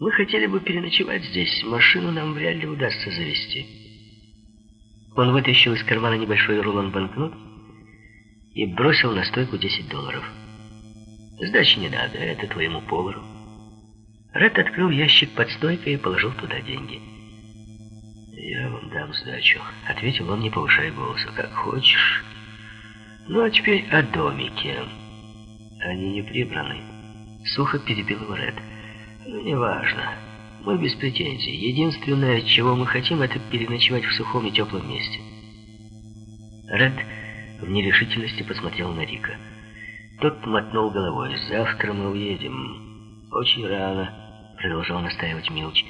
Мы хотели бы переночевать здесь. Машину нам вряд ли удастся завести. Он вытащил из кармана небольшой рулон банкнот и бросил на стойку 10 долларов. Сдачи не надо, это твоему повару. Ред открыл ящик под стойкой и положил туда деньги. «Я вам дам сдачу», — ответил он, не повышая голоса. «Как хочешь. Ну, а теперь о домике. Они не прибраны». Сухо перебил его Ред. «Ну, неважно. Мы без претензий. Единственное, чего мы хотим, это переночевать в сухом и теплом месте». Ред в нерешительности посмотрел на Рика. Тот мотнул головой. «Завтра мы уедем. Очень рано», — продолжал настаивать Милч.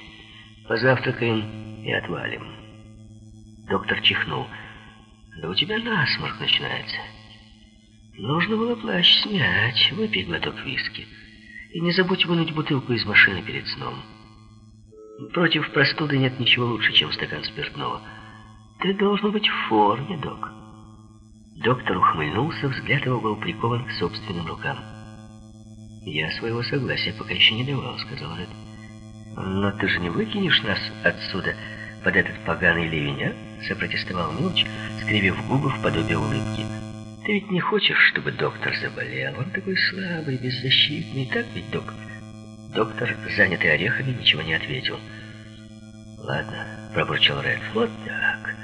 «Позавтракаем и отвалим». Доктор чихнул. «Да у тебя насморк начинается. Нужно было плащ снять. Выпей глоток виски. И не забудь вынуть бутылку из машины перед сном. Против простуды нет ничего лучше, чем стакан спиртного. Ты должен быть в форме, док». Доктор ухмыльнулся, взгляд его был прикован к собственным рукам. «Я своего согласия пока еще не давал», — сказал Ред. «Но ты же не выкинешь нас отсюда под этот поганый ливень, а?» — запротестовал Милч, скривив губы в подобие улыбки. «Ты ведь не хочешь, чтобы доктор заболел? Он такой слабый, беззащитный, так ведь, док?» Доктор, занятый орехами, ничего не ответил. «Ладно», — пробурчал Ред, — «вот так.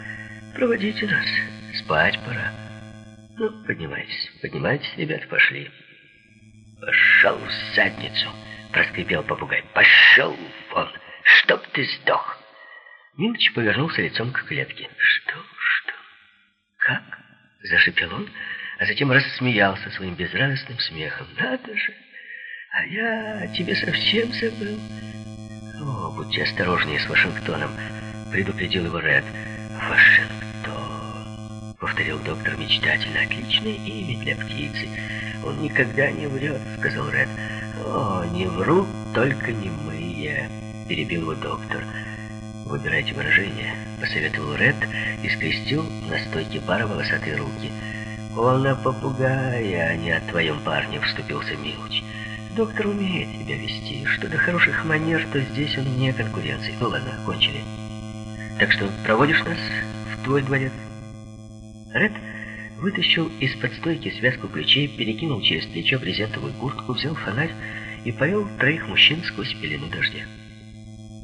Проводите нас. Спать пора». Ну, поднимайтесь, поднимайтесь, ребята, пошли. Пошел в задницу, проскрипел попугай. Пошел вон, чтоб ты сдох. Милыч повернулся лицом к клетке. Что, что, как? Зашипел он, а затем рассмеялся своим безрадостным смехом. Надо же, а я тебе совсем забыл. О, будьте осторожнее с Вашингтоном, предупредил его Ред. Вашингтон повторил доктор мечтательно. «Отличное имя для птицы. Он никогда не врет», — сказал Ред. «О, не врут только немые», — перебил его доктор. «Выбирайте выражение», — посоветовал Ред и скрестил на стойке бара волосатые руки. «Он о попугае, а не о твоем парне», — вступился Милуч. «Доктор умеет себя вести. Что до хороших манер, то здесь он не конкуренции. Ну ладно, кончили. Так что проводишь нас в твой дворец?» Ред вытащил из-под стойки связку ключей, перекинул через плечо брезентовую куртку, взял фонарь и повел троих мужчин сквозь пелену дождя.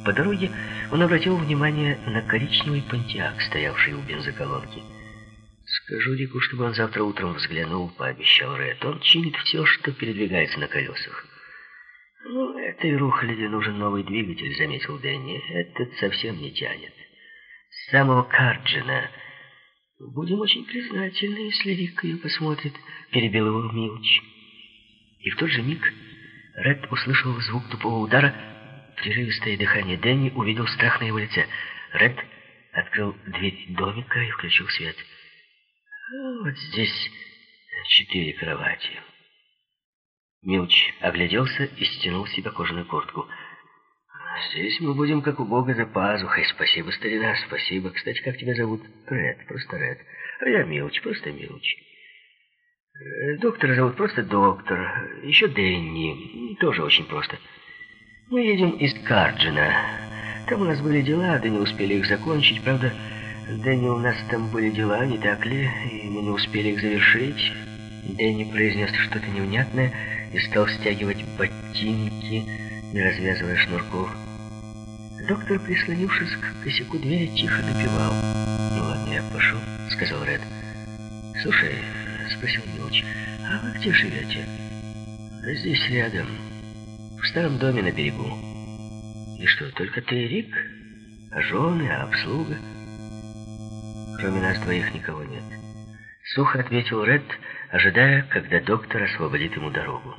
По дороге он обратил внимание на коричневый понтиак, стоявший у бензоколонки. «Скажу Рику, чтобы он завтра утром взглянул», — пообещал Ред. «Он чинит все, что передвигается на колесах». «Ну, этой рухляди нужен новый двигатель», — заметил Дэнни. «Этот совсем не тянет». С самого Карджина «Будем очень признательны, если Рик ее посмотрит», — перебил его Милч. И в тот же миг Ред услышал звук тупого удара, прерывистое дыхание Дэнни, увидел страх на его лице. Ред открыл дверь домика и включил свет. «Вот здесь четыре кровати». Милч огляделся и стянул с себя кожаную куртку. Здесь мы будем как у Бога за пазухой. Спасибо, старина, спасибо. Кстати, как тебя зовут? Ред, просто Ред. А я Милч, просто Милч. Доктора зовут просто доктор. Еще Дэнни. Тоже очень просто. Мы едем из Карджина. Там у нас были дела, да не успели их закончить. Правда, Дэнни, у нас там были дела, не так ли? И мы не успели их завершить. Дэнни произнес что-то невнятное и стал стягивать ботинки, не развязывая шнурков. Доктор, прислонившись к косяку двери, тихо напевал. «Ну ладно, я пошел», — сказал Ред. «Слушай», — спросил Милч, — «а вы где живете?» «Здесь рядом, в старом доме на берегу». «И что, только ты Рик? А жены, а обслуга?» «Кроме нас двоих никого нет». Сухо ответил Ред, ожидая, когда доктор освободит ему дорогу.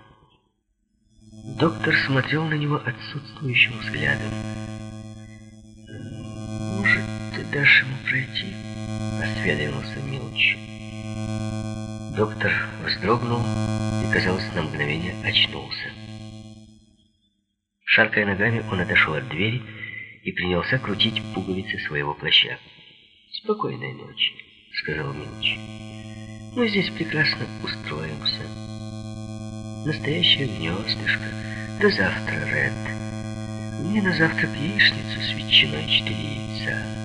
Доктор смотрел на него отсутствующим взглядом дашь ему пройти?» — осведомился Милч. Доктор вздрогнул и, казалось, на мгновение очнулся. Шаркая ногами, он отошел от двери и принялся крутить пуговицы своего плаща. «Спокойной ночи», — сказал Милч. «Мы здесь прекрасно устроимся. Настоящее гнездышко. До завтра, Ред. Мне на завтрак яичницу с ветчиной четыре яйца.